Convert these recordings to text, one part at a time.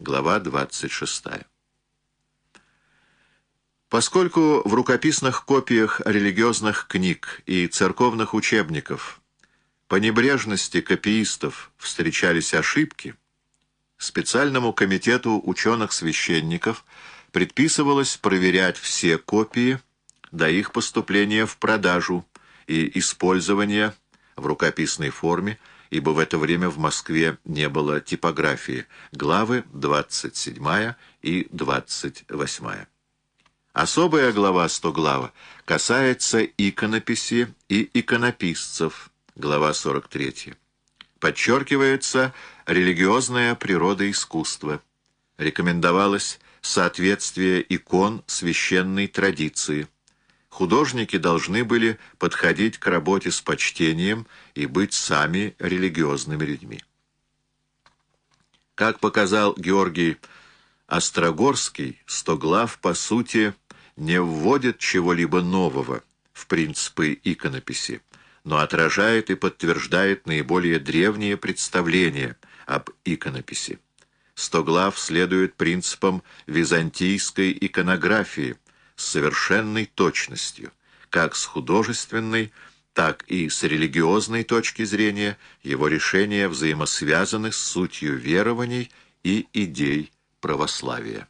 глава 26. Поскольку в рукописных копиях религиозных книг и церковных учебников по небрежности копиистов встречались ошибки, специальному комитету ученых-священников предписывалось проверять все копии до их поступления в продажу и использования в рукописной форме, ибо в это время в Москве не было типографии, главы 27 и 28. Особая глава Стоглава касается иконописи и иконописцев, глава 43. Подчеркивается религиозная природа искусства. Рекомендовалось соответствие икон священной традиции. Художники должны были подходить к работе с почтением и быть сами религиозными людьми. Как показал Георгий Острогорский, Стоглав, по сути, не вводит чего-либо нового в принципы иконописи, но отражает и подтверждает наиболее древние представления об иконописи. Стоглав следует принципам византийской иконографии с совершенной точностью, как с художественной, так и с религиозной точки зрения его решения взаимосвязаны с сутью верований и идей православия.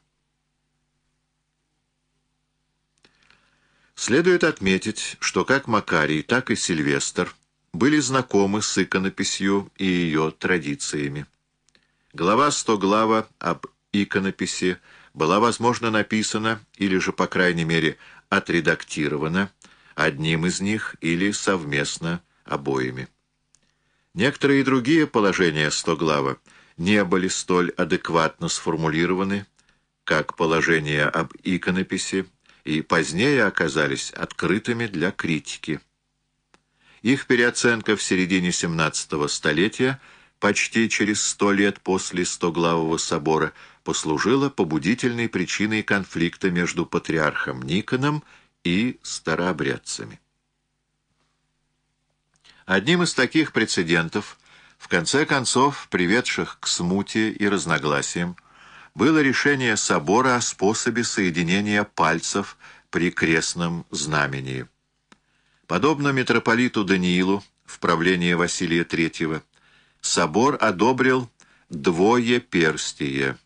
Следует отметить, что как Макарий, так и Сильвестр были знакомы с иконописью и ее традициями. Глава Стоглава об иконописи была, возможно, написана или же, по крайней мере, отредактирована одним из них или совместно обоими. Некоторые другие положения Стоглава не были столь адекватно сформулированы, как положение об иконописи, и позднее оказались открытыми для критики. Их переоценка в середине XVII столетия, почти через сто лет после Стоглавого собора, послужила побудительной причиной конфликта между патриархом Никоном и старообрядцами. Одним из таких прецедентов – в конце концов, приведших к смуте и разногласиям, было решение собора о способе соединения пальцев при крестном знамении. Подобно митрополиту Даниилу в правлении Василия III, собор одобрил двое перстие,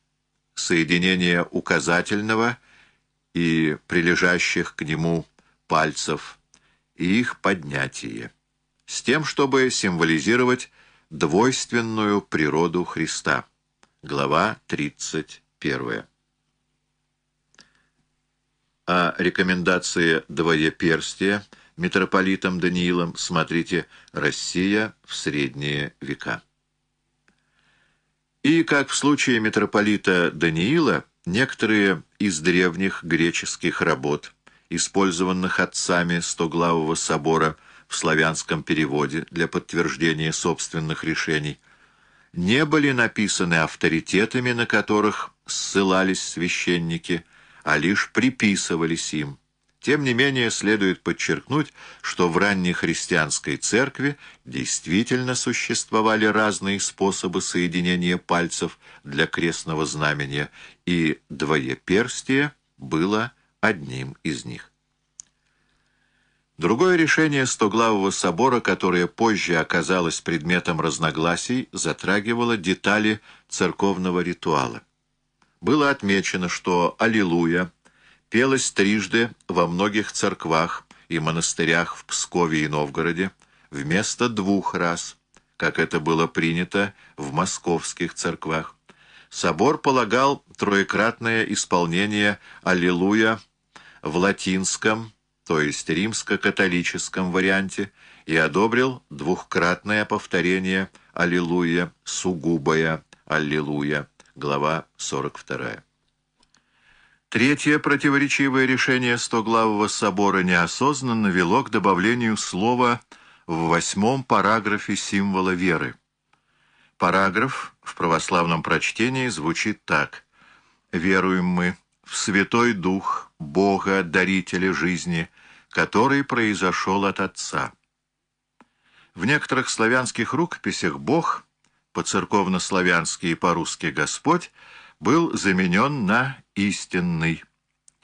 соединение указательного и прилежащих к нему пальцев и их поднятие, с тем, чтобы символизировать Двойственную природу Христа. Глава 31. О рекомендации двоеперстия митрополитом Даниилом смотрите «Россия в средние века». И, как в случае митрополита Даниила, некоторые из древних греческих работ, использованных отцами Стоглавого собора, в славянском переводе для подтверждения собственных решений, не были написаны авторитетами, на которых ссылались священники, а лишь приписывались им. Тем не менее, следует подчеркнуть, что в ранней христианской церкви действительно существовали разные способы соединения пальцев для крестного знамения, и двоеперстие было одним из них. Другое решение Стоглавого собора, которое позже оказалось предметом разногласий, затрагивало детали церковного ритуала. Было отмечено, что «Аллилуйя» пелось трижды во многих церквах и монастырях в Пскове и Новгороде вместо двух раз, как это было принято в московских церквах. Собор полагал троекратное исполнение «Аллилуйя» в латинском, то есть римско-католическом варианте, и одобрил двухкратное повторение «Аллилуйя», «Сугубая», «Аллилуйя», глава 42. Третье противоречивое решение Стоглавого собора неосознанно вело к добавлению слова в восьмом параграфе символа веры. Параграф в православном прочтении звучит так. «Веруем мы в Святой Дух, Бога, дарителя жизни, который произошел от Отца. В некоторых славянских рукописях Бог, по-церковно-славянски и по-русски Господь, был заменен на истинный.